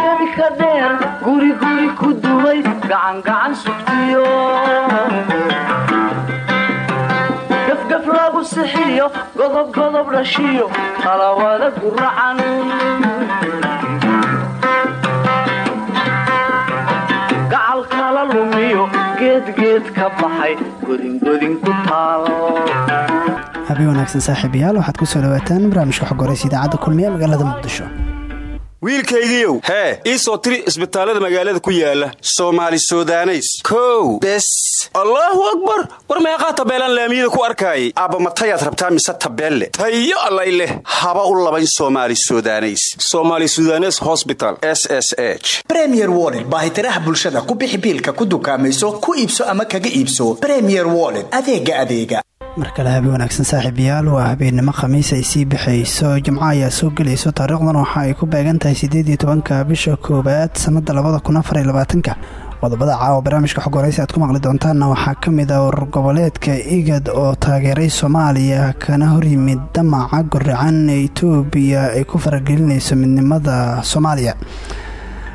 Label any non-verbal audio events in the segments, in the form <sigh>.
gebigebi ka dheer guriguri ku duway gacangacan sugtiyo. Gafgaf lagu sixiyo godobgodob dhashiyo qalawada guracan gacal kala lumiyo geedgeed ka baxay godingodin ku taal habeen wanaagsan saaxiibayaal waxaad ku soo dhawaataan barnaamijka xog idaacadda kulmiye magaalada muqdisho wiilkaygiiow. Hee ii soo tiri isbitaallada magaalada ku yaalla soomaali sudaneys. Kow bes. Allaahu akbar! War meeqaa tabeelaan laamiyada ku arkaayay. Aabbamatayaad rabtaa mise tabeelle? Tayo allay leh. Haba u labayn soomaali sudaneys. Somaali sudanes hosbital s s h. Bremier woled baahitiraha bulshada ku bixi biilka ku dukaamayso ku iibso ama kaga iibso. Bremier woled adeega adeega mar kale habeen wanaagsan saaxiibayaal waa habeennimo khamiis ay sii baxayso jimco ayaa soo gelayso taariikhdan waxa ay ku beegan tahay siddeed tobanka bisha koowaad sannada labada kun afar iyo labaatanka. Qodobada caawa barnaamijka xog horeysa aad ku maqli doontaanna waxaa ka mid ah goboleedka igad oo taageeray soomaaliya kana horyimid damaca guracan ee itoobiya ay ku faragelinayso midnimada soomaaliya.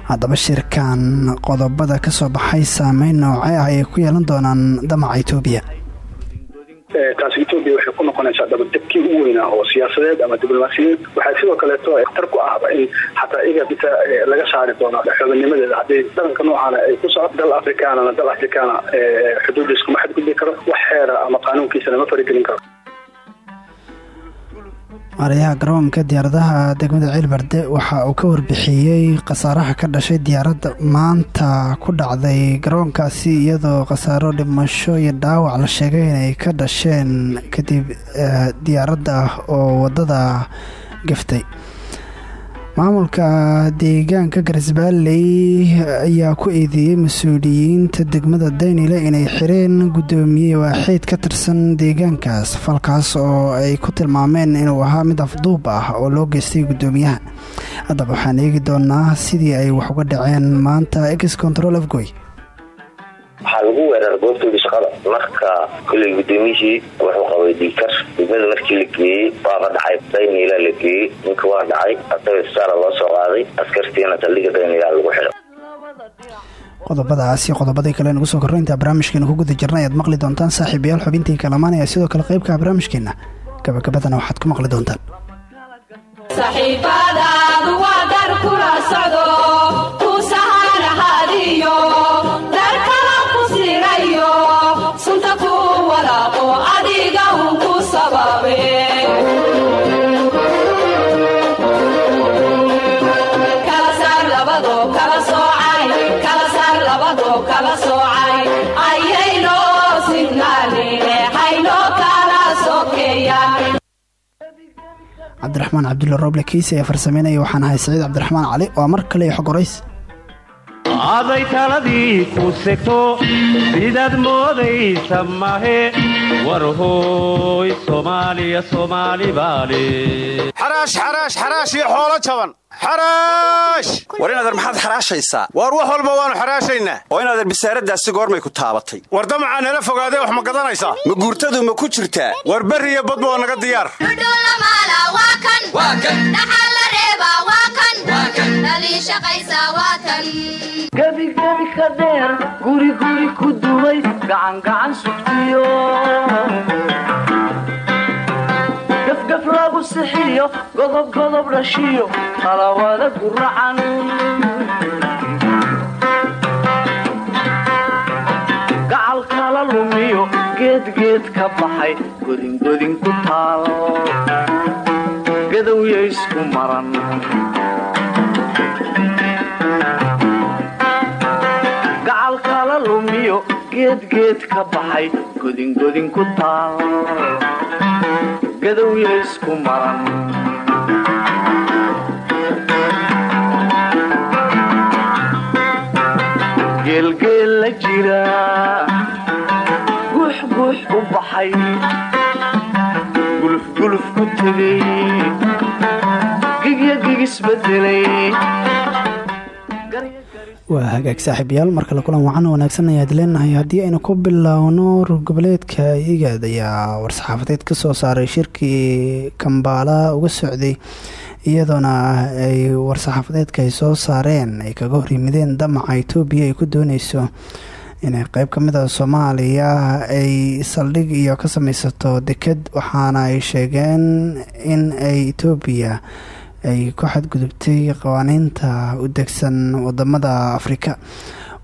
Haddaba shirkan qodobada ka soo baxay saameyn noocee ah ayay ku yeelan doonaan damaca itoobiya taasi etoobiya waxay ku noqonaysaa dabadegkii u weynaa oo siyaasadeed ama diblomaasiyadeed waxaa sidoo kaleeto khatar ku ahba in xataa iga bita laga saari doono xubinnimadeeda haddii dhaqanka noocaana ay ku soco dal afrikaanana dal afrikaana xuduuddiis kuma xadgudbi karo wax xeera ama qaanuunkiisana ma faragelin karo maarayaha garoonka diyaaradaha degmada ceelbarde waxa uu ka warbixiyey khasaaraha ka dhashay diyaaradda maanta ku dhacday garoonkaasi iyadoo khasaaro dhimasho iyo dhaawac la sheegay inay ka dhasheen kadib diyaaradda oo waddada gaftay maamulka deegaanka garisbaalley ayaa ku eedeeyey mas'uuliyiinta degmada daynile inay xireen guddoomiye waaxiid ka tirsan deegaankaas falkaas oo ay ku tilmaameen inuu ahaa mid afduub ah oo loo geystay guddoomiyaha. Haddaba waxaan eegi doonaa sidii ay wax uga dhaceen maanta ex control afgoy waxaa lagu weeraray goobtoodii shaqada marka koley guddoomiyihii wuxuu qabay diikar. Degmada markii la geeyey waaba dhacay dayniilaa la geeyey. Ninka waa dhacay asaga isbitaala loo soo qaaday. Askartiina saldhiga dayniilaa lagu xidhay qodobadaas iyo qodobadii kale nagu soo intaa barnaamijkeena ku guda jirna ayaad maqli doontaan saaxiibayaal xubintii kalamaan ayaa sidoo kale qaybka barnaamijkeena. Gabagabadana waxaad ku maqli doontaan cabdiraxmaan cabdulla rooble kiise ayaa farsameynaya. Waxaan ahay saciid cabdiraxmaan cali waa mar kale xog horeys aday taladii ku segto sidaad moodaysa mahe warhooy soomaaliya soomaali baale xaraash xaraash xaraash iyo xoolo jaban xaraash war inadeer maxaad xaraashaysaa waar wax walba waannu xaraashaynaa oo inadeer bisaaraddaasi goormay ku taabatay. War damacaa nala fogaadee wax ma gadanaysaa? Ma guurtadu ma ku jirtaa? War berri iyo badba oo naga diyaar. Gebigebi ka dheer guriguri ku duway gacangacan sugtiyo sixiyo godobgodob dhashiyo qalawada guracan gacal kala lumiyo geedgeed ka baxay godingodin ku taal gadowya isku maran gacal kala lumiyo ka baxay godingodin ku taal gadowya isku maran geelgeel la jira. Guux guux u baxay gulufguluf ku tegay gigya gigisbedelay waa hagaag saaxiibayaal mar kale kulan wacan wanaagsan ayaad leenahay. Haddii aynu ku biloawno rurgoboleedka igaad ayaa war-saxaafadeed ka soo saaray shirkii kambaala uga socday iyadoona ay war-saxaafadeedka ay soo saareen ay kaga horyimideen damaca etoobiya ay ku dooneyso inay qeyb ka mid a soomaaliya ay saldhig iyo ka sameysato deked waxaana ay sheegeen in ay etoobiya ay ku xadgudubtay qawaaniinta u degsan waddamada afrika.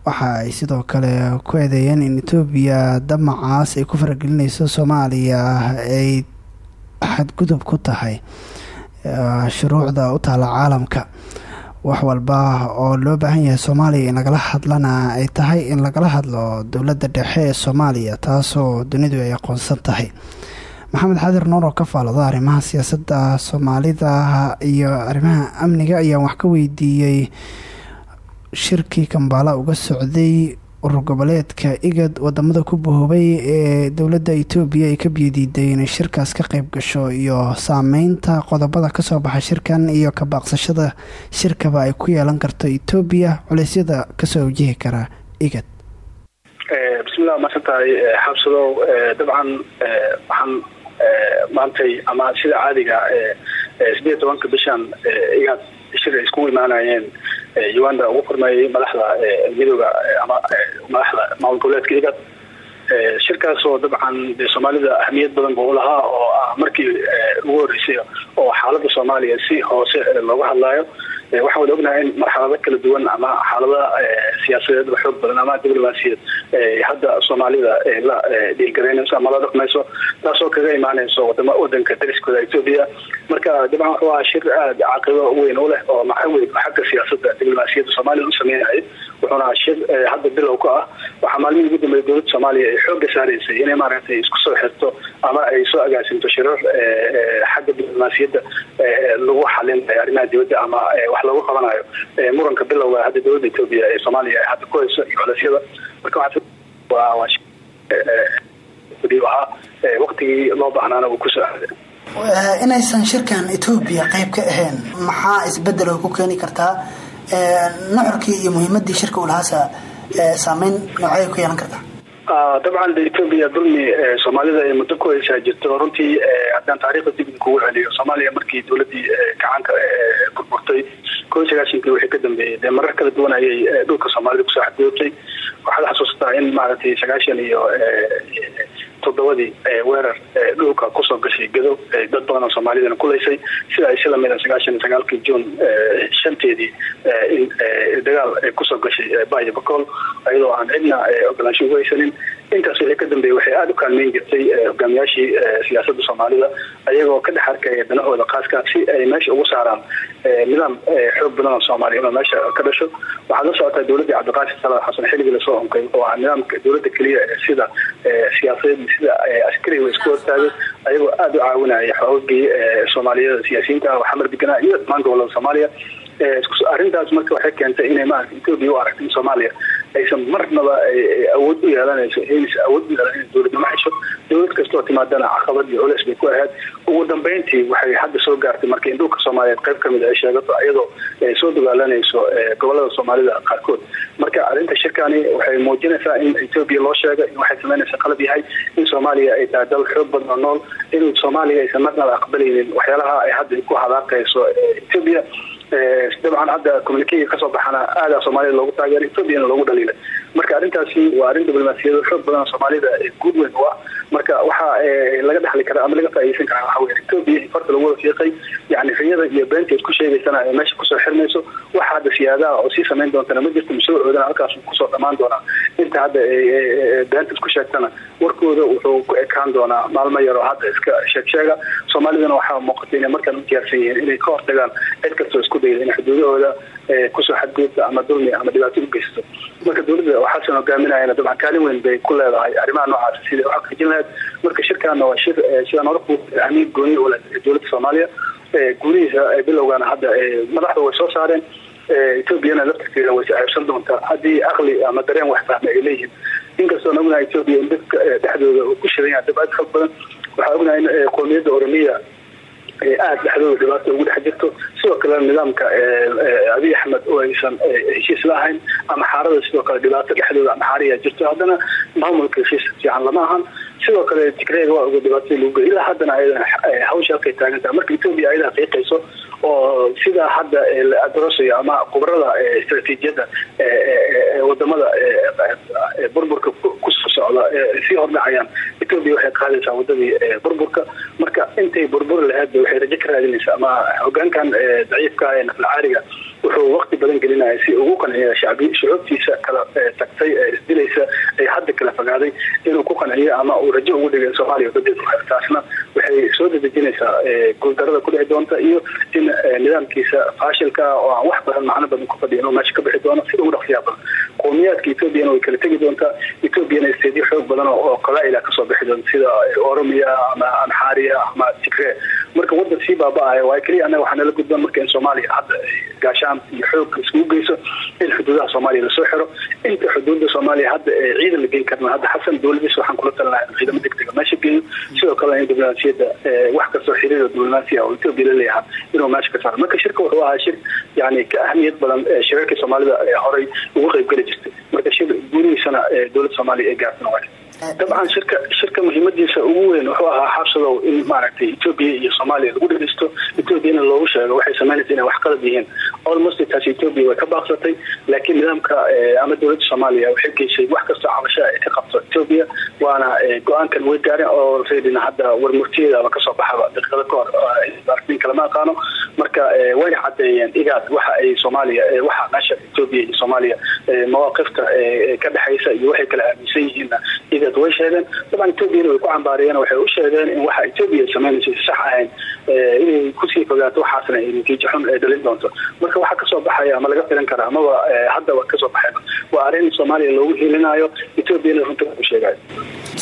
Waxa ay sidoo kale ku eedeeyeen in etoobiya damacaas ay ku faragelineyso soomaaliya ay xadgudub ku tahay shuruucda u taala caalamka. Wax walba oo loo baahan yahay soomaaliya in lagala hadlana ay tahay in lagala hadlo dowladda dhexe ee soomaaliya taasoo dunidu ay aqoonsan tahay maxamed xadir nuur oo ka faalada arrimaha siyaasadda soomaalida iyo arrimaha amniga ayaan wax ka weydiiyey. Shirkii kambaala uga socday urur goboleedka igad waddamada ku bahoobay ee dowladda etoobiya ay ka biyadiiday inay shirkaas ka qeyb gasho iyo saameynta qodobada ka soo baxa shirkan iyo kabaaqsashada shirkaba ay ku yeelan karto etoobiya culeysyada ka soo wajihi kara igad. Bismillah maadsan tahay xabsadow dabcan waxaan maantay ama sida caadiga sideed tobanka bishan igaad shir ay iskugu imaanayeen uganda ugu furmeeyay madaxda midooda ama madaxda maamul goboleedka igad shirkaas oo dabcan de soomaalida ahmiyad badan buu lahaa oo markii ugu horeysay oo xaalada soomaaliya si hoose looga hadlaayo. Waxaan wada ognahay in marxalado kala duwan ama xaalada siyaasadeed oo xoog badan ama diblomaasiyad hadda soomaalida la dhiilgaraynayso ama la dhaqmayso taasoo kaga imaanayso wadanka dariskooda etoobiya marka dabcan wuxuu ahaa shir aada caqibo weyn u leh oo maxaweyn xagga siyaasada diblomaasiyadda soomaaliya u sameynayay wuxuuna ahaa shir hadda bilow ka ah. Waxaa maalmihii ugu dambeeyay dowladda soomaaliya ay xooga saaraysay inay maaragtay isku soo xirto ama ay soo agaasinto shirar xagga diblomaasiyadda lagu xalinayo arrimaha dibadda ama wax lagu qabanayo muranka bilowga hadda dowladda etoobiya ee soomaaliya hadda ku hayso iyo colasyada marka waqtigii loo baahnaana ku soo aaday inaysan shirkan etoobiya qeyb ka ahayn maxaa isbeddel oo ku keeni kartaa? Nuxurkii iyo muhiimadii shirka ulahaasa saameyn noocay ku yeelan kartaa? Dabcan etoobiya dulmi soomaalida ay muddo ku haysaa jirto runtii haddaan taariikhda dib kugu celiyo soomaaliya markii dowladii gacanka burburtay iyo sagaashankii wixii ka dambeeyey dee marar kala duwan ayay dhulka soomaalida ku soo xadgudubtay waxaad xasuustaa in maaragtay sagaashan iyo toddobadii weerar dhulka ku soo gashay gadow dad badan oo soomaalidana kulaysay. Sida ay si lamida sagaashan sagaalkii juun shanteedii in dagaal ku soo gashay bayo bacool iyadoo aan cidna ogolaansho haysanin intaas wixii ka dambeeyey waxay aada u kaalmeyn jirtay hogaamiyaashii siyaasadda soomaalida ayagoo ka dhex arkaya danahooda khaaska si ay meesha ugu saaraan nidaam xoog badan oo soomaaliya meesha ka dhasho. Waxaad la socotaa dowladdii cabdiqaasim salaad xasan xilligii la soo onkay oo ah nidaamka dowladda keliya sida siyaasadeed sida askariga isku hortaagay ayagoo aada u caawinaya xoogii soomaaliyada siyaasiyiinta xamar deganaa iyo dhammaan gobollada soomaaliya. Arrintaas marka waxay keentay inay maarata etoobiya u aragto in soomaaliya aysan marnaba awood u yeelanayso awood u yeelan in dowladnimo hesho dowlad kastoo timaadana caqabad iyo culeys bay ku ahayd. Ugu dambeyntii waxay hadda soo gaartay marka in dhulka soomaaliyeed qayb ka mid ay sheegato iyadoo soo dagaalanayso gobollada soomaalida qaarkood. Marka arrinta shirkani waxay muujinaysaa in etoobiya loo sheega in waxay sameynaysa qalab yahay in soomaaliya ay tahay dal xoog badan oo nool in soomaaliya aysan marnaba aqbalaynin waxyaalaha ay hadda ku hadaaqayso etoobiya dabcan hadda communikega ka soo baxana aada soomaalida loogu taageeray ethoobiana loogu dhaliilay marka arrintaasi waa arrin diblomaasiyado xoog badan soomaalida guud weyn u ah marka waxa laga dhexli kara ama laga faaideysan karaa waxa wey etoobiya farta lagu wada fiiqay yani riyada iyo beenta isku sheegaysana ay meesha ku soo xirmayso waxa hadda siyaadaha oo sii samayn doontana ma jirto mashruucoodana halkaas ku soo dhamaan doonaa. Inta hadda beenta isku sheegtana warkooda wuxuu ku ekaan doonaa maalmo yaroo hadda iska sheeg sheega. Soomaalidana waxaa muuqata inay markaan u diyaarsan yihiin inay ka hortagaan cid kastoo isku dayda in xuduudahooda ku soo xadgudubta ama dulmi ama dhibaato u geysato marka dowladda waxaasan hogaaminayana dabcan kaalin weyn bay ku leedahay arrimaha noocaas sidai u xaqiijin lahayd marka shirkaana waa shir sidaan hore ku ahmiid gooni u leh dowladda soomaaliya gudihiisa bilowgana hadda madaxda way soo saareen etoobiyana laftirkeeda way ceebsan doontaa. Haddii aqli ama dareen wax fahma ay leeyihiin inkastoo ognahay etoobiya in dadka dhexdooda ku shidan yahay xoog badan waxaa ognahay in qoomiyadda oromiya aada dhexdooda dhibaato ugu dhex jirto sidoo kale nidaamka abiy axmed oo aysan heshiis la ahayn ama xaarada sidoo kale dhibaato dhexdooda ama xaariya jirto. Haddana maamulka heshiis fiican lama ahan. Sidoo kale tigreega waa oga dhibaatada lagu gey ilaa haddana ayadana hawsha halkay taagantaha marka etoobiya ayadaa qiiqayso oo sidaa hadda la adrosayo ama khubarada istraatiijiyadda waddamada burburka ku soo socda sii hordhacayaan etoobiya waxay qaadaysaa wadadii burburka. Marka intay burburi lahayd waxay rajo ka raadinaysaa ama hogaankan daciifka ee naflacaariga wuxuu waqti badan gelinaya si ugu qanciya shacbi shucuubtiisa kala tagtay ee isdilaysa ee hadda kala fogaaday inuu ku qanciyo ama uu rajo ugu dhigay in soomaaliya badel taasna waxay soo dedejinaysaa guuldarada ku dhici doonta iyo in nidaamkiisa faashilka ah oo aan wax badan macno badan ku fadhiya inuu meesha ka bixi doono sida ugu dhaqsiyaa badan. Qowmiyaadka etoobiyana way kala tegi doontaa etoobiyana isteedyo xoog badan oo qabaa-ila ka soo bixi doonta sida oromiya ama amxaariya ama tigree marka wadan sii baaba-aya waa keliya annaga waxaa nala gudban marka in soomaaliya hadda gaashaan iyo xoog iskugu geyso in xuduudaha soomaaliya la soo xiro. Inta xuduuda soomaaliya hadda ciidan la geyn karna hadda xasan dowladiis waxaan kula talinahay in ciidamo degdega meesha geeyo. Sidoo kale in diblomaasiyadda wax kastoo xiriira diblomaasiya oo etoobiya la leeyaha inuu meesha ka saaro. Marka shirka wuxuu ahaa shir yani ka ahmiyad badan shirarkii soomaalida horay ugu qeyb geli jirtay. Marka shir guurihiisana dowladda soomaaliya ay gaartana waa dabcan shirka shirka muhiimadiisa ugu weyn wuxuu ahaa xabsadow in maaragtay etoobiya iyo soomaaliya lagu dhegeysto etoobiyana loogu sheego waxay sameynaysa inay wax qalad almost taasi etoobiya way ka baaqsatay laakiin nidaamka ama dowladda soomaaliya waxay geysay wax kastoo cabasho ay ka qabto etoobiya waana go'aankan way gaareen oo redina hadda warmurtiyeedaba ka soo baxaba daqiiqada ka hor kalama aqaano marka wayna cadeeyeen igaad waxa ay soomaaliya waxa meesha etoobiya iyo soomaaliya mawaaqifta ka dhexaysa iyo waxay kala aaminsan yihiinna igaad way sheegeen dabcan etoobiyana way ku cambaariyeen waxay u sheegeen in waxa etoobiya sameynaysa sax ahayn inay ku sii fogaato waxaasna ay natiijo xun ee dhalin doonto. Marka waxaa ka soo baxaya ama laga filan kara amaba haddaba ka soo baxeen waa arrin soomaaliya loogu hiilinayo etoobiyana runta u sheegayo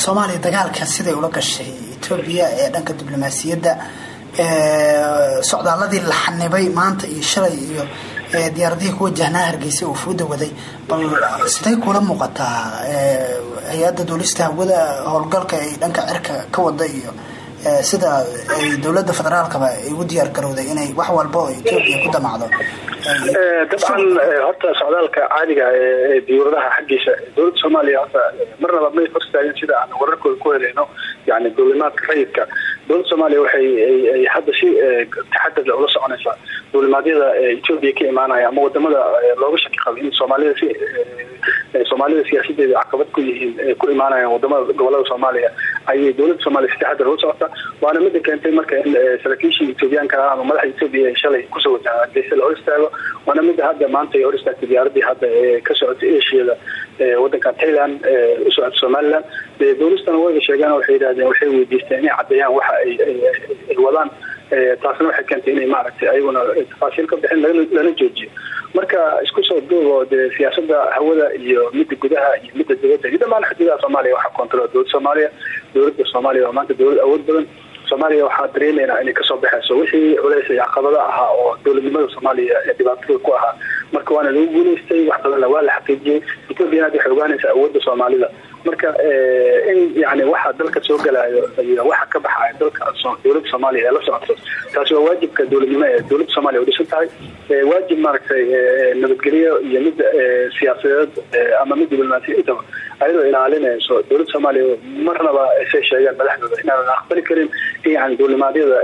soomaaliya dagaalka siday ula gashay etoobiya ee dhanka diblomaasiyadda socdaaladii la xanibay maanta iyo shalay iyo diyaaradihii ku wajahnaa hargeysa uu fuuda waday. Bal siday kula muuqataa hay'adda duulista hawada howlgalka ay dhanka cirka ka wada iyo sida ay dowladda federaalkaba ugu diyaar garowday inay wax walba oo etoobiya ku damacdo? Dabcan horta socdaalka caadiga ee diyuuradaha xaggiisa dowladda soomaaliya horta marnaba may horstaagen sida aan wararkooda ku helayno yani duulimaadka rayidka. Dowladda soomaaliya waxay ay hadda si taxadada ula soconaysaa duulimaadyada etoobiya ka imaanaya ama waddamada looga shaki qaba in soomaalida si soomaalida siyaasadeeda caqabad ku yihiin ku imaanayaan waddamada gobollada soomaaliya ayay dowladda soomaaliya taxadar ula socota. Waana mida keentay marka in saraakiishii etoobiyaanka ah ama madaxa etoobiya shalay ku soo wajaha hargeysa la hor istaago waana mida hadda maanta ay hor istaagtay diyaaradii hadda ee ka socotay asiada wadankan thailand u socota somaliland. Dowlastana wayba sheegaan waxay yidhahdeen waxay weydiisteen inay caddeeyaan waxa ay wadaan taasna waxay keentay inay maaragtay ayaguna tafaasiil ka bixin lana joojiyo. Marka isku soo duubo dee siyaasada hawada iyo midda gudaha iyo midda dibadda iyo dhamaan xuduudaha soomaaliya waxaa kontrol dowladda soomaaliya dowladda soomaaliya waa maanta dowlad awood badan. Soomaaliya waxaa dareemeynaa inay ka soo baxayso wixii culeys iyo caqabada ahaa oo dowladnimada soomaaliya ee dhibaatada ku ahaa. Marka waana lagu guuleystay wax badanna waa la xaqiijiyey. Ethoobiana hadda waxay ogaanaysaa awoodda soomaalida marka in yani waxa dalka soo galaayo iyo waxa ka baxayo dalka dowladda soomaaliya ee la socoto taasi waa waajibka dowladnimo ee dowladda soomaaliya udhisan tahay. Waajib maaragtay nabadgelyo iyo mid siyaasadeed ama mid diblomaasiya intaba ayadoo ilaalinayso dowladda soomaaliya marnaba say sheegeen madaxdooda inaanan aqbali karin in yani duulimaadyada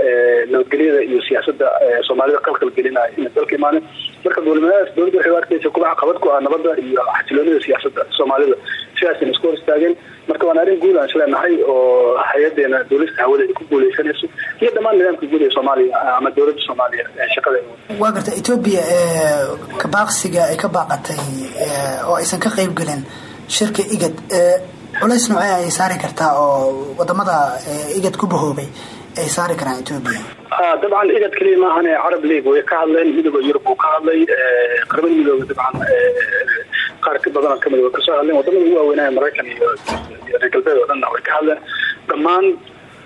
nabadgelyada iyo siyaasada soomaalida qalqal gelinaya ina dalka imaanin marka duulimaadaas dowladda waxay u arkaysa caqabad ku ah nabadda iyo xasiloonida siyaasada soomaalida. Sidaasayna isku hor istaageen marka waana arrin guud aan isleenahay oo hay'adeena dowlista hawada ay ku guuleysanayso iyo dhammaan nidaamka guud ee soomaaliya ama dowladda soomaaliya shaqada waa garta etoobiya kabaaqsiga ay ka baaqatay oo aysan ka qeyb gelin shirka igad. Culays noocee ay saari kartaa oo waddamada igad ku bahoobay ay saari karaan etoobiya dabcan igad keliya maahan carab league way ka hadleen midooda yurub uu ka hadlay qaramada midooda dabcan qaar ka badan ka mid way ka soo hadleen waddamada ugu waaweynaya maraykan iyo reer galbeed oo dhanna way ka hadleen. Dhammaan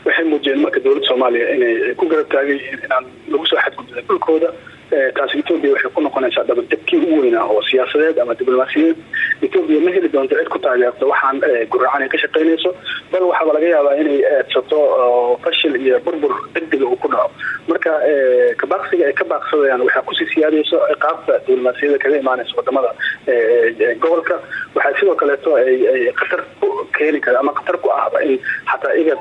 waxay muujiyeen marka dowladda soomaaliya inay ku garab taagan yihiin inaan lagu soo xadgudbin dhulkooda taasi etoobiya waxay ku noqonaysaa dabadabkii ugu weynaa oo siyaasadeed ama diblomaasiyadeed etoobiya ma heli doonto cid ku taageerto waxaan guracan ay ka shaqaynayso bal waxaaba laga yaabaa inay eedsato fashil iyo burbur degdega uu ku dhaco. Marka kabaaqsiga ay ka baaqsadayaan waxaa ku sii siyaadayso ciqaabta diblomaasiyada kaga imaanaysa waddamada gobolka. Waxaa sidoo kaleeto ay khatar ku keeni kara ama khatar ku ahba in xataa igad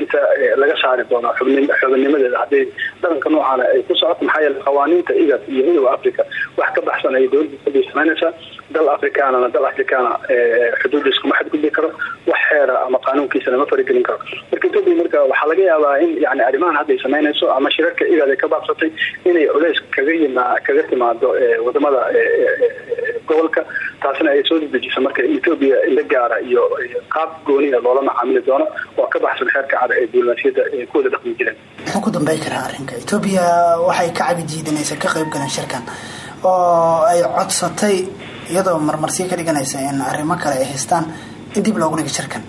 inta laga saari doono xubinnimadeeda haddii dhaqanka noocaana ay ku socoto maxaa yeele qawaaniinta igad iyo midooda africa wax ka baxsan ayay dowladda etoobiya samaynaysaa dal afrikaanana dal afrikaana xuduudda iskuma xadgudbi karo wax xeera ama qaanuunkiisa lama faragelin karo. Marka etoobiya marka waxaa laga yaabaa in yani arrimahan hadday samaynayso ama shirarka igad ay ka baabsatay inay culeys kaga yima kaga timaado waddamada gobolka taasina ay soo dedejiso marka etoobiya ila gaara iyo qaab gooniya loola macaamili doono oo ka baxsan xeerka cada ee diblomaasiyadda ay ku dhaqmi jireen. Muxuu ku dambey karaa arrinka? Etoobiya waxay ka cabi jiidanaysa ka qayb galan shirkan. Oo ay codsatay iyadoo marmarsiyo ka dhiganaysa in arrimo kale ay haystaan in dib loogu dhiga shirkan.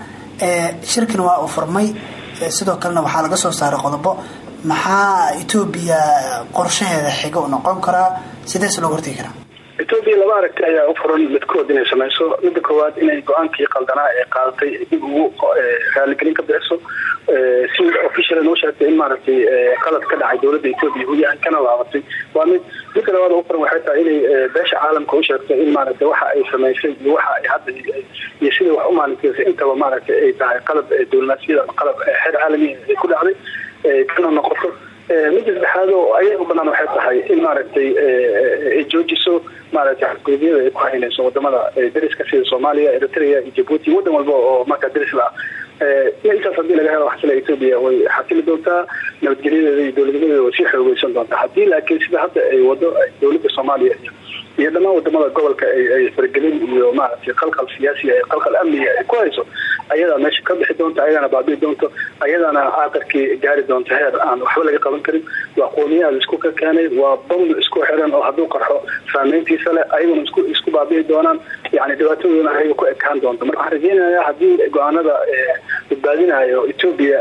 Shirkan waa uu furmay sidoo kalena waxaa laga soo saaray qodobo maxaa etoobiya qorshaheeda xiga u noqon karaa? Sidees looga hortegi karaa etoobiya laba aragti ayaa u furan midkood inay samayso. Midda koowaad inay go'aankii qaldanaa ee qaadatay dib ugu raaligelin ka bixiso. Si official noo sheegtay in maaragtay qalad ka dhacay dowladda etoobiya uu yahay kana laabatay. Waa mid midka labaad u furan waxay tahay inay beesha caalamka u sheegto in maaragtay waxa ay samaysay iyo waxa ay hadda iyo sidai wax u maalinkeysay intaba maaragtay ay tahay qalab diblomaasiyada ama qalab xeer caalamiya ay ku dhacday. Kana noqoto midda saddexaad oo ayaga banaan waxay tahay in maaragtay ay joojiso maaragtay xadgudubyada ay ku haynayso waddamada dariska sida soomaaliya eritrea iyo jabuuti wadan walba oo markaa daris la ah intaas haddii laga helo xasila etoobiya way xasili doontaa nabadgelyadeeda iyo dowladnimadeeda way sii xoogeysan doontaa. Haddii laakiin sida hadda ay wado dowladda soomaaliya iyo iyo dhammaan waddamada gobolka ay faragelin iyo maaragtay qalqal siyaasiya qalqal amniga ay ku hayso ayadaa meesha ka bixi doonta ayadaana baabi'i doonto ayadana aakarkii gaari doonto heer aan waxba laga qaban karin. Waa qoomiyaha la isku ka keenay waa bam isku xiran oo hadduu qarxo saameyntiisa leh ayaguna isku isku baabi'i doonaan. Yani dhibaatadoodana ayaga ku ekaan doonto. Marka waxaan rajeynayaa haddii go'aanada badbaadinayo etoobiya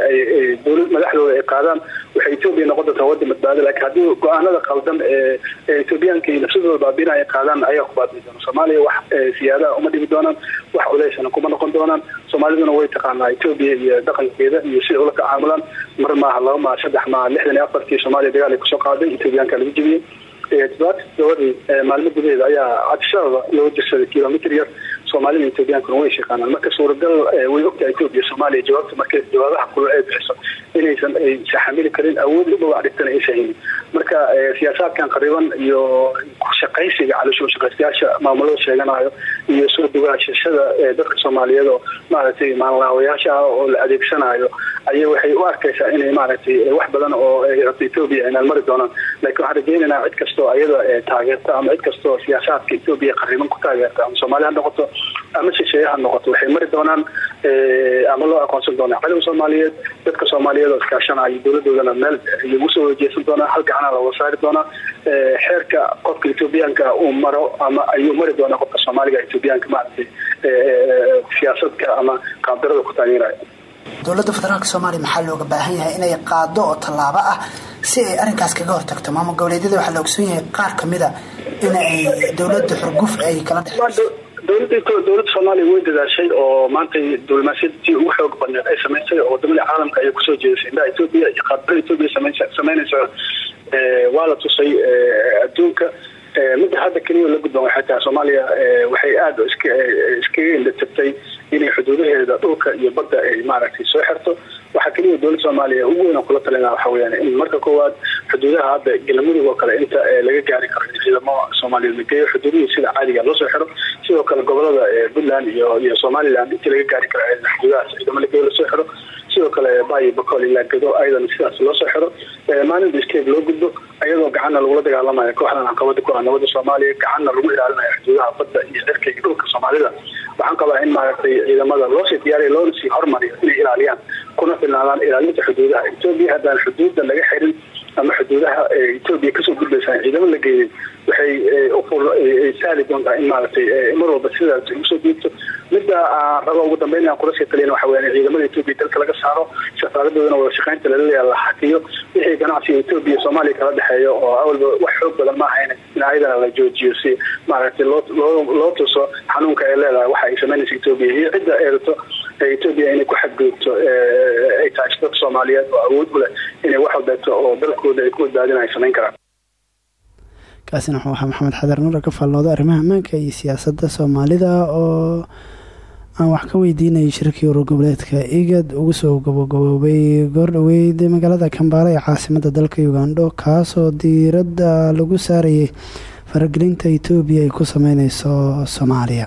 dowlad madaxdooda ay qaadaan waxay etoobiya noqon doontaa waddan badbaado. Laakiin haddii go'aanada qaldan ee etoobiyaanka iyo nafsadooda baabiinaya qaadaan ayaa ku baabi'i doona soomaaliya wax siyaadaha uma dhigi doonaan wax culeysana kuma noqon doonaan. Soomaaliduna way taqaanaa etoobiya iyo dhaqankeeda iyo siday ula tacaamulaan mar maaha laba maaha saddex maaha lixdan iyo afartii soomaaliya dagaal ay ku soo qaaday etoobiyaanka lagu jebiyey todobaatan gabadhii maalmo gudaheeda ayaa cadishadaba loo jirsaday kilomitr yar soomaalida etoobiyankuna way shaqaanaan marka suuragal way ogtahay etoobiya soomaaliya jawaabta markay jawaabaha kulul ay bixiso inaysan aysa xamili karin awood u dhawac dhigtana aysan haynin marka siyaasaadkan qariban iyo shaqaysiga caloosho shaqaystayaasha maamulada sheeganayo iyo soo dugaashashada dadka soomaaliyeed oo maaragtay maanlaawayaasha ah oo la adeegsanayo ayay waxay u arkaysaa inay maaragtay wax badan oo etoobiya inaan mari doonaan. Laakiin waxaan rajeynaynaa cid kastoo ayada taageerta ama cid kastoo siyaasaadka etoobiya qariban ku taageerta ama soomaaliya ha noqoto ama shisheeye ha noqoto waxay mari doonaan ama loo aqoonsan doonaa cadow soomaaliyeed dadka soomaaliyeed oo iskaashanaya dowladoodana meel lagu soo wajeesan doonaa hal gacana looga saari doonaa xeerka qofka etoobiyaanka uu maro ama ayuu mari doonaa qofka soomaaliga etoobiyaanka maaragtay siyaasadka ama qaabdarada ku taageeraya. Dowladda federaalk soomaaliya maxaa looga baahan yahay inay qaado oo tallaabo ah si ay arrinkaas kaga hortagto? Maamul goboleedyada waxaa la ogsoon yahay qaar ka mid a in ay dowladda xurguf ay kala dhexeyso dowladda dowladda soomaaliya way dadaashay oo maanta diblomaasiyadii ugu xoog badneed ay samaysay oo waddamada caalamka ayay ku soo jeedisay indhaha etoobiya iyo qaabdara etoobiya samaynaysa waa la tusay adduunka midda hadda keliya la gudban waxay soomaaliya waxay aada iskaga indhatirtay inay xuduudaheeda dhulka iyo badda ay maaragtay soo xirto. Waxaa keliya dowladda soomaaliya ugu weyn kula talina waxa weyaan in marka koowaad xuduudaha hadda galamudug oo kale inta laga gaari karo in ciidamo soomaaliya la sida caadiga loo soo xiro. Sidoo kale gobollada puntland iyo iyo somaliland intii laga gaari karo xuduudahaas ciidamo la geeyo la soo xiro sidoo kale bayo bacol ilaa gado ayadana sidaas loo soo xiro. Maalinba isteeg loo gudbo ayadoo gacanna lagula dagaalamayo kooxdan caqabada ku ah soomaaliya gacanna lagu ilaalinayo xuduudaha badda iyo cirka iyo dhulka soomaalida. Waxaan qabaa in maaragtay ciidamada loosii diyaariya loona sii hormariyo inay ilaaliyaan kuna filnaadaan ilaalinta xuduudaha etoobiya haddaan xuduudda laga xirin ama xuduudaha etoobiya ka soo gudbaysa ciidamo la geeyay waxay sahli doontaa in maaragtay mar walba sidaas u soo diibto midda aan rabo ugu dambeyn aan kula sii waxa weya ciidamada etoobiya dalka laga saaro safaaradoodana wada shaqaynta laleeyaa la hakiyo wixii ganacsiga etoobiya soomaaliya kala dhexeeyo oo awalba wax xoog badan ma ahayn in ayadana la joojiyo si maaragtay loo loo loo tuso xanuunka ay leedahay waxa ay samaynaysa etoobiya iyo cidda eerto etoobiya inay ku xadgudubto ay tahay dadka soomaaliyeed oo awood u leh inay wax walbeeto oo dalkooda ay ku badbaadin ay samayn karaan. Kaasina wuxuu maxamed xadar nuura ka faallooda arrimaha ammaanka iyo siyaasadda soomaalida oo aan wax ka weydiinayay shirkii urur goboleedka igad ugu soo gabagaboobay goordhoweyd magaalada kambaale ee caasimada dalka ugandho kaasoo diiradda lagu saarayay faragelinta etoobiya ay ku sameyneyso soomaaliya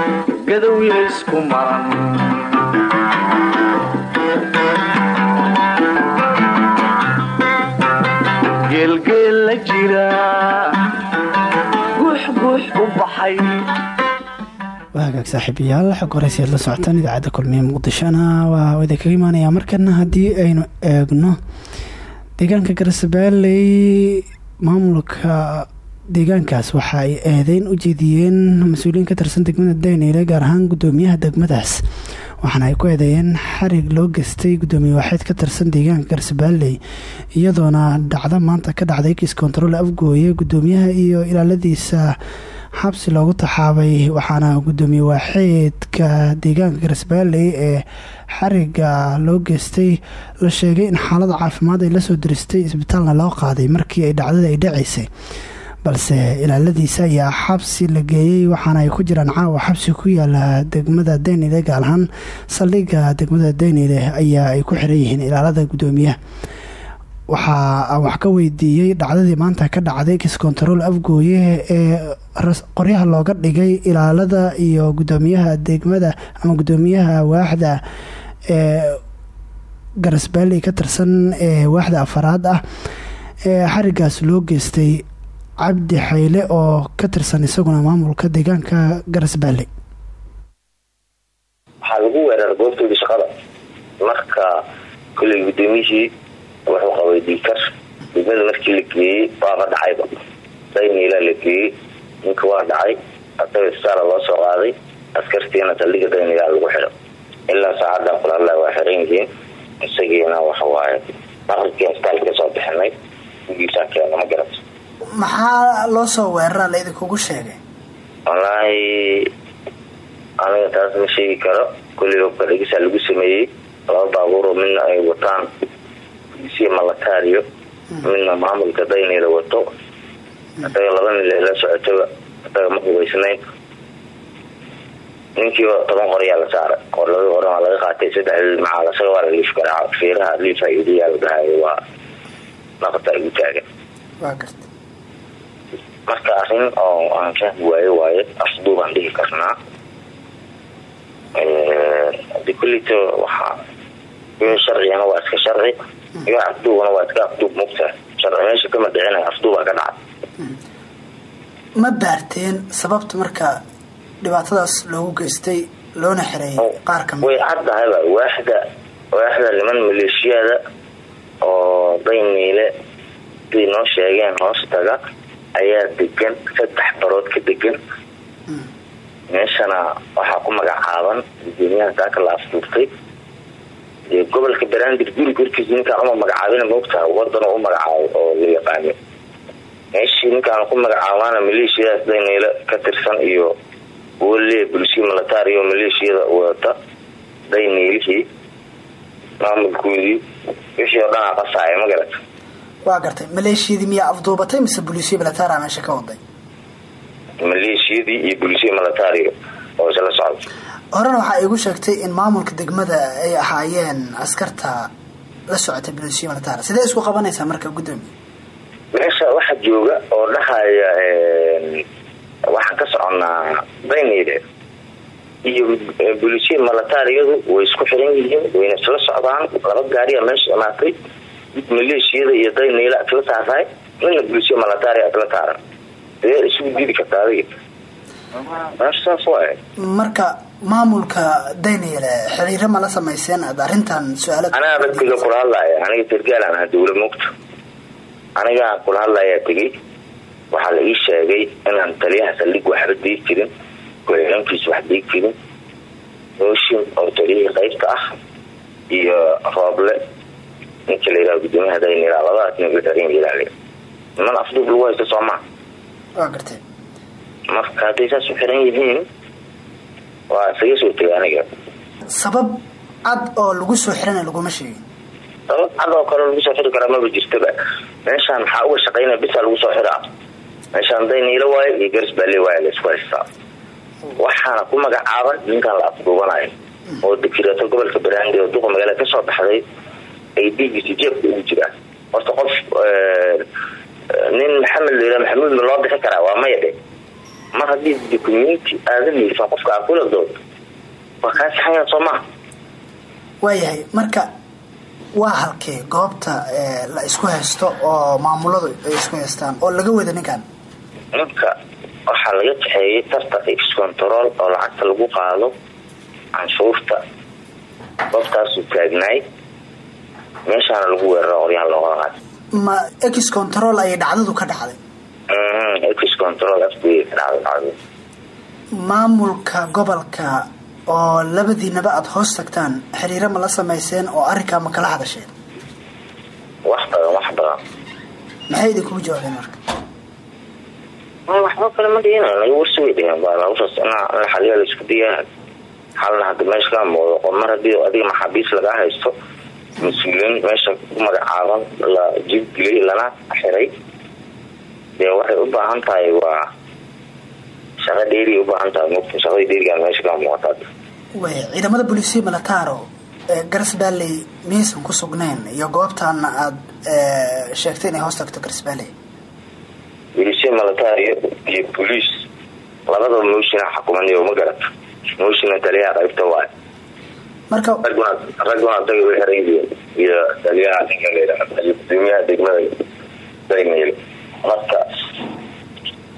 gadowya isku maran geelgeel la jira guux guux u baxay waa hagaag xog horeyseed la socotaan idaacadda kulmiye muqdishona waa idinkaga imaanayaa markana haddii aynu eegno deegaanka garsabaaley maamulka deegaankaas waxa ay eedeyn u jeediyeen mas'uuliyiin ka tirsan degmada dayneyle gaar ahaan guddoomiyaha degmadaas. Waxaana ay ku eedeeyeen xarig loo geystay guddoomiye waaxeed ka tirsan deegaanka garsabaaley iyadoona dhacdo maanta ka dhacday kiis kontarool afgooye guddoomiyaha iyo ilaaladiisa xabsi loogu taxaabay. Waxaana guddoomiye waaxeedka deegaanka garsabaaley ee xariga loo geystay la sheegay in xaalada caafimaad ay la soo diristay isbitaalna loo qaaday markii ay dhacdada ay dhaceysay balse ilaaladiisa ayaa xabsi la geeyey. Waxaana ay ku jiraan caawa xabsi ku yaalla degmada daynile gaar ahaan saldhigga degmada daynile ayaa ay ku xiran yihiin ilaalada guddoomiyaha. Waxa aan wax ka weydiiyey dhacdadii maanta ka dhacday kis kontarool afgooye ee qoryaha looga dhigay ilaalada iyo guddoomiyaha degmada ama guddoomiyaha waaxda ee garasbaali ka tirsan ee waaxda afaraad ah ee xarigaas loo geystay cabdi xayle oo ka tirsan isaguna maamulka deegaanka garasbaale waxaa lagu weeraray goobtoodii shaqada marka kolley guddoomiyihii wuxuu qabay diikar. Degmada markii la geeyey waaba dhacayba dayniilaa la geeyey ninka waa dhacay asaga isbitaala loo soo qaaday askartiina saldhiga dayniilaa lagu xidho ilaa saacaddan kulalla waa xiran yihiin isagiina waxawaaye maqribkii isbitaalka ka soo bixinay ugiisaa keena ma garato maxaa loo soo weerara la idinkugu sheegay? Wallaahi aniga taas ma sheegi karo. Kulliga badhigisaa lagu sameeyey. Laba baabuuro midna ay wataan si malatario midna maamulka dayneyda wato. Isaga laba nin la socotaba isaga ma hubaysnayn. Ninkiiba toban qoryaa la saaray. Oo laba qoran waa laga qaatay saddex macaal isaga waa la liif karaa fiiraha liifa idiyaa la dhahayo waa naqata igu taagan marka arrin oo aan fahmi waayo waaye afduubaan dhihi karnaa de kullito waxaa iyo sharcigana waa iska sharci iyo afduubana waa iska afduub mugta sharci meesha kama dhicinay afduubaa ka dhacay ma baarteen sababta marka dhibaatadaas loogu geystay loona xireeyay qaar ka mid way caddahayba waaxda waaxda niman maleeshiyada oo dayniile siday noo sheegeen hoos taga ayaa degan saddex barood ka degan meeshana waxaa ku magacaaban gudoomiyaha saaka la afduurtay gobolka banaadir guri korkiisa ninkaan uma magacaabina moogtaha wadan u magacaabo oo la yaqaano meeshii ninkaan ku magacaabaana maleeshiyadaas dayniile ka tirsan iyo wale bulshii militario maleeshiyada wadata dayniilihii maamulkoodii wixii oo dhanaa qasaaya ma garata waa gartay. Maleeshiyadii miyaa afduubatay mise booliisiya militaara meesha ka waday? Maleeshiyadii iyo bulshii militario oo isla socda horena waxaa iigu sheegtay in maamulka degmada ay ahaayeen askarta la socotay booliisiya militaara sidee isku qabanaysaa marka guddoomiye meesha waxa jooga oo dhahaya waxaan ka soconnaa dayneyde iyo bulisiya militaariyadu way isku xiran yihiin wayna isla socdaan. Laba gaariya meesha imaatay maleeshiyada iyo dayneyla isla saaraay midna bulisiya militaariya isla saaran sidee isugu diidi kartaa adiga marka maamulka dayneyle xiriiro ma la samayseen aad arrintan su'aala anaa badkiga kula hadlaaya aniga sargaalaan ahaa dawla moogta anigaa kula hadlayaa tegey waxaa la ii sheegay inaan taliyaha saldhig waxba dii jirin ku-xigeenkiis wax dii jirin mooshin oo taliyihii qaybta ah iyo rooble ninka la yidhaha gudoomiyaha daynila labadaas nin xiran ilaali niman afduub lagu haysto soomaa waa gartay marka hadday saas u xiran yihiin waa isaga soo tegay aniga sabab cad oo lagu soo xirana laguma sheegin sabab cad oo kale lagu soo xiri karaa maba jirtaba meeshaan maxaa uga shaqaynaya bisaa lagu soo xiraa meeshaan dayniilo waayo iyo garis la isku haystaa waxaana ku magacaaban ninkan la afduubanayo oo dekirato gobolka baraandi oo duqa magaalada ka soo baxday ay dhiigiisa jeebka ugu jiraan horta qof nin maxamed la maxamuud ma loo bixi karaa waa maya dhe mar haddii documenti aadan haysan qofka aa kula dood waa kaa saxanya soo maha waayahay marka waa halkee goobta la isku haysto oo maamuladu ay isku haystaan oo laga wada ninkan ninka waxaa laga kaxeeyay tartanka iscontrol oo lacagta lagu qaado canshuurta. Goobtaasuu taagnaay meeshaana lagu weeraro qoryaan looga qaad. Ma ex control ayay dhacdadu ka dhacday? Excontrol afkuy ka dhacday. Dhacdadu maamulka gobolka oo labadiinaba aada hoos tagtaan xiriiro ma la samayseen oo arrinkaa ma kala hadasheen wax badan wax badan. Maxay idinkugu jawaabeen marka? Waxba kale ma dhihin naga warsi way dheheen baa hawshaas in la xaliya la isku dayaa xalna hadda meesha kaa muudo mar haddii adiga maxaabiis lagaa haysto mas'uuliyiin meesha ku magacaaban la jib dilay lana xiray. Dee waxay u baahan tahay waa shaqo dheeri u baahan tahay. Shaqadii dheerigaan meesha kaa muuqataa. Ciidamada booliisiya milataro garas balley miyaysan ku sugnayn iyo goobtaana aada sheegtay inay hoos tagto garas balley milisia militario iyo boliis labadaba moshina xukumanay ma garata moshina taliyaha qaybta waay marka raguna raguna daga u xiran yihiin. Iyo taliyaha ninka layidhaha gudoomiyaha degmada daynayl marka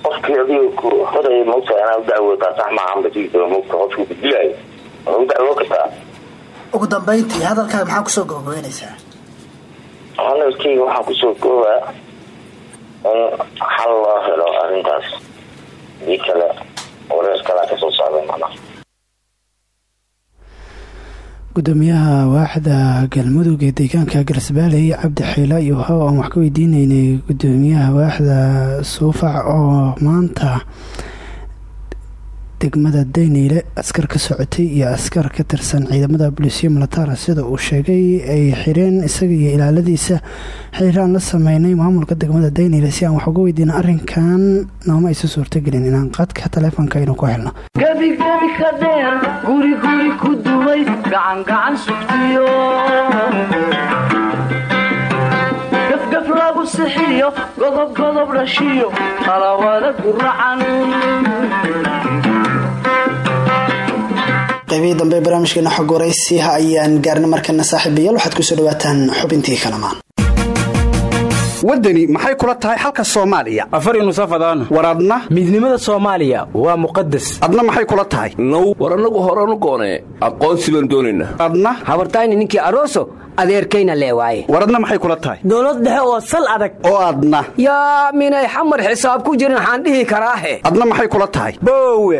qofkii adiga hoday mogta inaa u dacwootaa sax maahan basiisa mogta qofkii ku dilaayo waa u dacwoo kartaa ugu dambeyntii hadalkaaga maxaa ku soo gabagabeynaysaa hadalkayga waxaa ku soo koobaa in xal loo helo arrintaas dii kale wareer kalaa ka soo socda macnaha gudoomiyaha waaxda galmudug ee deegaanka garsbaaley cabdi xiila waxa aan wax ka weydiineynay gudoomiyaha waaxda suufac oo maanta degmada dayniile askar ka socotay iyo askar ka tirsan ciidamada booliisiya milatara sida uu sheegay ay xireen isaga iyo ilaaladiisa xiriiraan la sameynay maamulka degmada dayniile si aan wax uga weydiina arrinkan nooma aysa suurtagelin inaan qadka taleefonka aynu ku helno. Gebigebi ka dheer guriguri ku duway gacangacan sugtiyo. Gafgaf lagu sixiyo godobgodob dhashiyo qalawada guracan qaybihii dambe barnaamijkeena xog waraysiha ayaan gaarna markana saaxiibayaal waxaad ku soo dhawaataan xubintii kalamaan. Waddani maxay kula tahay xalka soomaaliya? Afar nusafadaan war adna? Midnimada soomaaliya waa muqadas adna maxay kula tahay? Now war annagu horanu goonee aqoonsi baan doonaynaa adna? Habartayni ninkii aroso adeerkayna lee waaye. War adna maxay kula tahay? Dowlad dhexe oo sal adag. Oo adna. Yaa minay xamar xisaab ku jirin waxaan dhihi karaahe adna maxay kula tahay? Boowe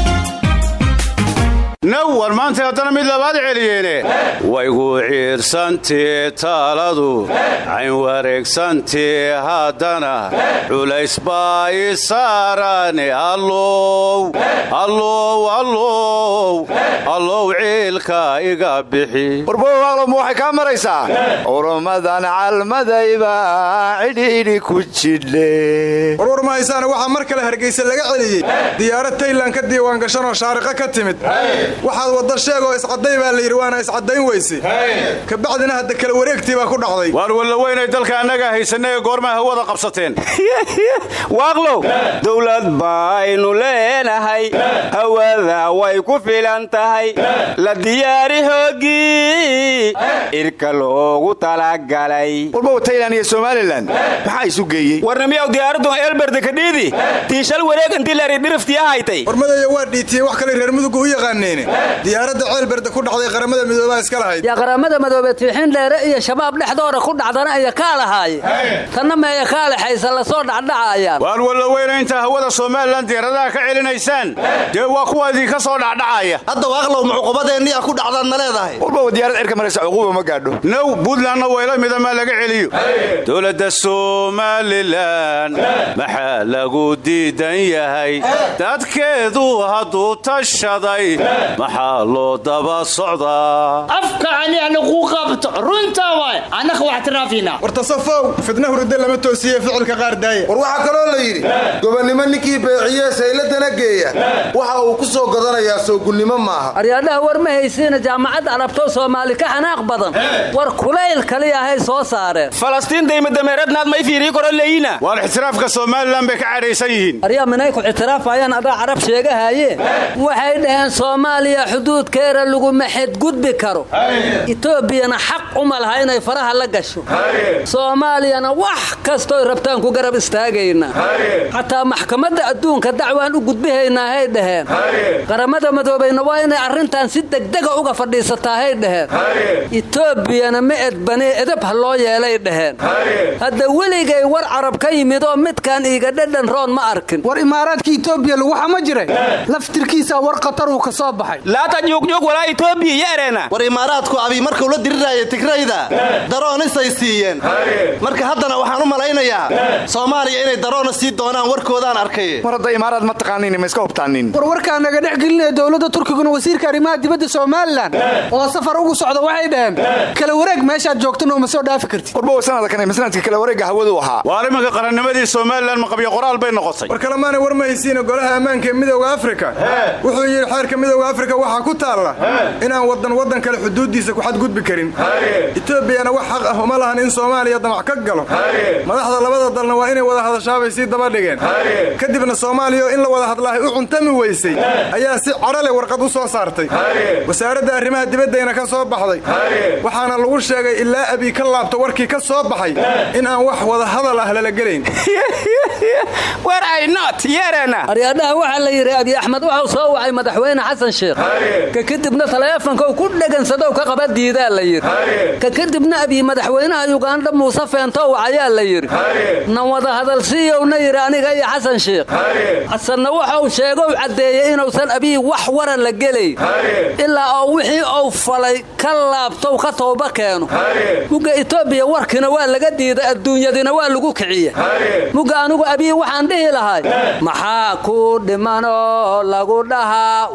now war maantay haddana mid labaad celiyeene. Waygu ciirsantii taaladu. Cayn wareegsantii haddana. Culays baa i saarane allow allow allow allow ciilka iga bixi. Warbowaaqloma waxay kaa maraysaa. Urummadan calmadayba cidhiidhi ku jidhe. Warwar mahaysaane waxaa mar kale hargaysa laga celiyey. Diyaarad taylan ka diiwaangashanoo shaariqa ka timid waxaad wadda sheegoo iscadday baa layidhi waana iscaddayn weyse kabacdina hadda kala wareegtii baa ku dhacday. Waar walla weynay dalka annaga haysanay ee goormaa hawada qabsateen. <laughs> Waaqlow dowlad baynu leenahay. Hawada way ku filan tahay. La diyaari hooggii irka loogu talagalay. Walbow taylan iyo somalilan maxaa isu geeyey? Warnamiyaw diyaaradun eelberde kadhiidi tiishal wareeg intii leeri dhiriftiya haytay warmadaya waa dhiitiyey wax kale reer mudugu u diyaaradda ceelberde ku dhacday qaramada midoobaa iska lahayd. Yaa qaramada madoobe tiixin dheere iyo shabaab dhexdooda ku dhacdana iyo kaa lahaaye tanna meeya kaa lexaysa la soo dhacdhacayaan. Waan wallaweyna intaa hawada somalilan diyaaradaha ka celinaysaan. Dee waa kuwa idinka soo dhacdhacaya. Hadda waaqlow mucuqubadeenniya ku dhacdaad ma leedahay. Walbow diyaarad cirka maraysa cuquuba ma gaadho. Now buntlandna wayla midamaa laga celiyo. Dowladda somalilan maxaa lagu diidan yahay? Dadkeedu hadduu tashaday maxaa loo daba socdaa? Afka aniana ku qabto runta waay. Annaka wax tiraafiina war tasafow fidna hurda lama toosiye ficilka qaar daaya war waxaa kaloo la yidhi gobonnimo ninkii beeciye sayladana geeya. Waxa uu ku soo gadanayaa soogunnimo maaha. Aryaadhaha war ma haysiina jaamacadda arabto soomaali ka xanaaq badan. War kulayl kaliyahay soo saareen. Falastiin daymaddameeradnaad may fiirii koro leeyina waar ixtiraafka somalilan bay ka cadhaysan yihiin. Aryaa minay ku ictiraafayaan adaa carab sheegahaye waxay dhaheen soomaaliya xuduudkeera laguma xedgudbi karo. Etoobiyana xaq uma laha inay faraha la gasho. Soomaaliyana wax kastoy rabtaan ku garab istaagayna. Xataa maxkamadda adduunka dacwaan u gudbihaynaa hay dhaheen. Qaramada madoobayna waa inay arrintan si degdega uga fadhiisataa hay dhaheen. Etoobiyana ma edbanee edab ha loo yeelay dhaheen. Hadda weligay war carab ka yimid oo midkan iiga dhedhan roon ma arkin. War imaaraadka etoobiya lagu xama jiray. Laftirkiisaa war qataruu ka soo baxay. Laata juugjug walaa etoobiya yeereena. War imaaraadku abi markuu la diriraayo tigrayda. Daroonisay siiyeen. Marka haddana waxaan u malaynayaa soomaaliya inay daroona sii doonaan warkoodaan arkay mar hadda imaaraad ma taqaanin ma iska hubtaanin. Warwarkaa naga dhex gelinaya dowladda turkiguna wasiirka arrimaha dibadda somalilan. Oo safar ugu socda waxay dhaheen kala wareeg meeshaad joogtana uma soo dhaafi kartid. Warbow sanadkan masnaadka kala wareega hawadu ahaa. Waar imanka qarannimadii somalilan maqabyo qoraal bay noqotay. War kalemaana war ma haysiina golaha ammaanka ee midowda afrika. Wuxuu yidhi xeerka midowda afrika waxaa ku taalla inaan wadan waddan kale xuduuddiisa ku xadgudbi karin. Etoobiyana wax xaq ah uma lahan in soomaaliya damac ka galo. Madaxda labada dalna waa inay wada hadashaabay sii daba dhigeen. Kadibna soomaaliya oo in la wada hadlaahay u cuntami weysay ayaa si cadhale warqad u soo saartay. Wasaaradda arrimaha dibaddayna ka soo baxday. Waxaana lagu sheegay ilaa abii ka laabto warkii ka soo baxay in aan wax wada hadal ah lala gelayn. <laughs> Aryaadhaha waxaa la yidhi abiy axmed waxau soo wacay madaxweyne xasan ka kadibna taleefankou ku dhegansadow ka qaba diidaa la yidhi. Ka kadibna abiy madaxweynaha yugandha muuse feentow ayaa la yidhi. Nan wada hadalsiiyowna yidhi aniga iyo xasan sheekh xasanna waxau sheegow caddeeyey inuusan abiy wax wara la gelayn ilaa oo wixii uu falay ka laabtow ka tooba keeno. Mugga etoobiya warkina waa laga diiday adduunyadina waa lagu kiciya. Mugga anigu abiy waxaan dhihi lahay. Maxaa ku dhimanoo lagu dhahaa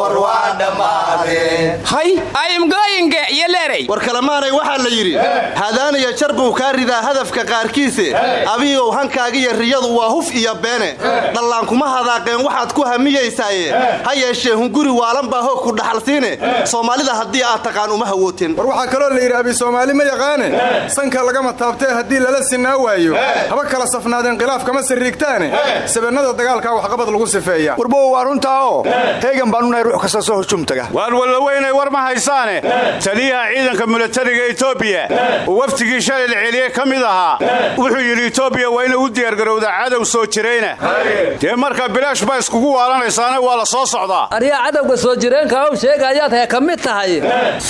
war waa dhammaade hay ayimgooyinge iyo leeray war kalemaanay waxaa la yidhi hadaaniya jar buu kaa ridaa hadafka qaarkiise abigow hankaagiyo riyadu waa huf iyo beene dhallaan kuma hadaaqeen waxaad ku hamiyaysaaye ha yeeshee hunguri waalan baa hoog ku dhaxalsiine soomaalida haddii aad taqaan uma hawootin war waxaa kaloo la yidhi abi soomaali ma yaqaane sanka lagama taabtee haddii lala sinaa waayo haba kala safnaadeen khilaaf kama sirriigtaane sabannada dagaalkaa waxqabad lagu sifeeya. Warbow waa runtaa oo heegan baanu nahay ruux kasta soo hujum taga. Waan wallaweynay war ma haysaane. Taliyaha ciidanka milatariga etoobiya uu waftigii shalay la celiye ka mid ahaa. Wuxuu yidhi etoobiya waa inay u diyaargarowdaa cadow soo jirayna dee marka bilaash baa iskugu waalanaysaane waa la soo socdaa. Aryaa cadowga soo jireenka ow sheegayaad hee ka mid tahay.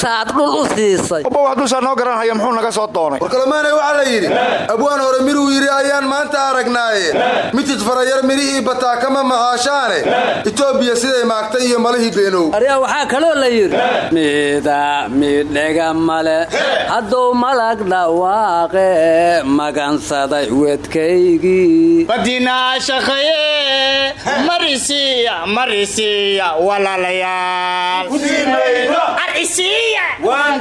Saad dhul u siisay. Warbow hadduusaa noo garanhaya muxuu naga soo doonay? War kalemaanay waxaa la yidhi abwaan hore miruu yidhi ayaan maanta aragnaaye mitid farayar midhihii bataa kama macaashaane etoobiya siday maagtay iyo malihii beenow aryaa waxaa kaloo la yidhi mida midhega male hadduu malag dhawaaqe magansaday wedkaygii. Badinaa shaqaye marisiya marisiya walaalayaal. Arisiya waan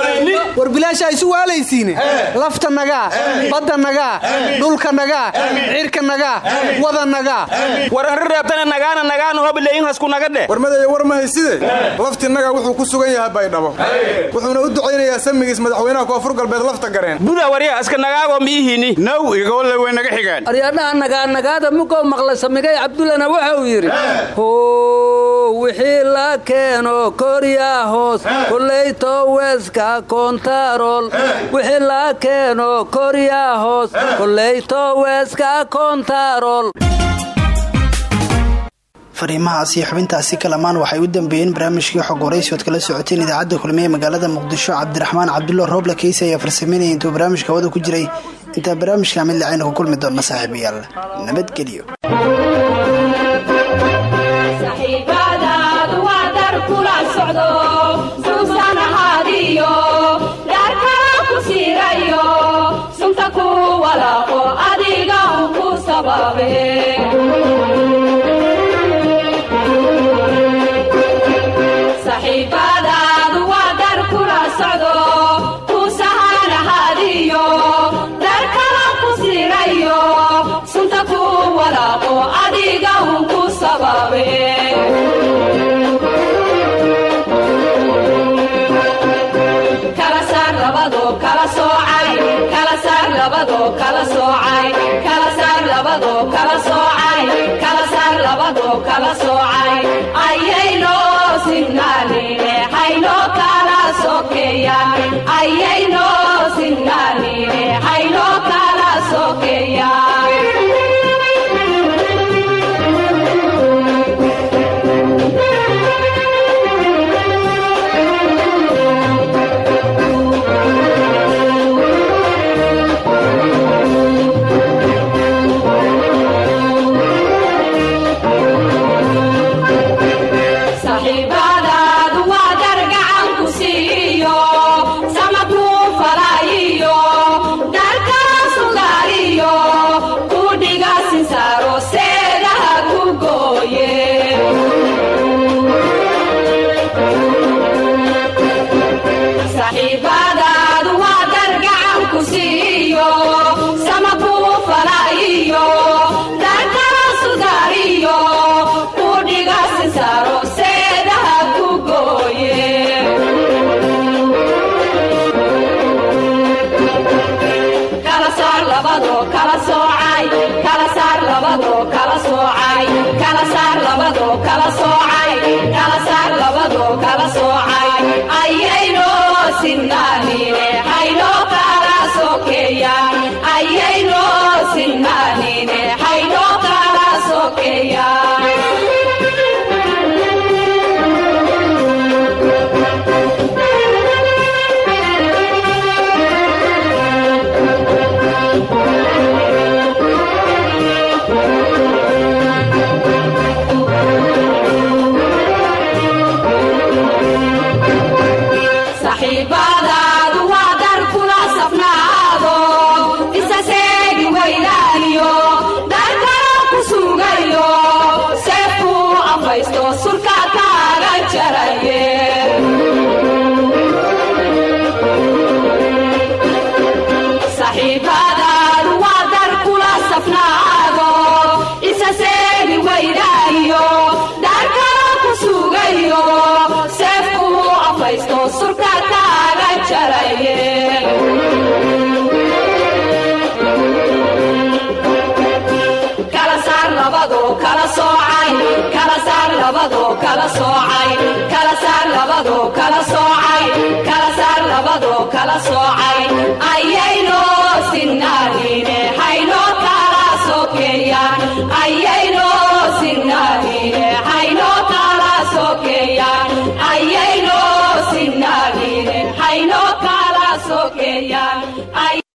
war bilaasha isu waalaysiine lafta nagaa badda nagaa dhulka nagaa cirka nagaa wada nagaa war arri reebtana nagaana nagaana hobileeyinhasku naga dheh. Warmadaya war ma hayside laftinaga wuxuu ku sugan yahay baydhabo wuxuuna u ducaynayaa samigiis madaxweynaha koonfur galbeed lafta gareen. Buda warya aska nagaago miihiini naw igawalle way naga xigaan. Aryadhaha nagaanagaada mugow maqla samigay cabdullana waxa uu yidhi wixii la keeno koryaa hoos kollayto weeska koontarool wixii la keeno koryaa hoos. Kollayto weeska koontarool fariimahaas iyo xubintaasi kalamaan waxay u dambeeyeen barnaamijkii xog waraysi ood kala socoteen idaacadda kulmiye magaalada muqdisho cabdiraxmaan cabdulla rooble keysi ayaa farsameynaya intuu barnaamijka hawada ku jiray. Intaa barnaamijka mid lacayna ku kulmi doonna saaxiibayaal. Nabadgelyo ayayno sinnaanine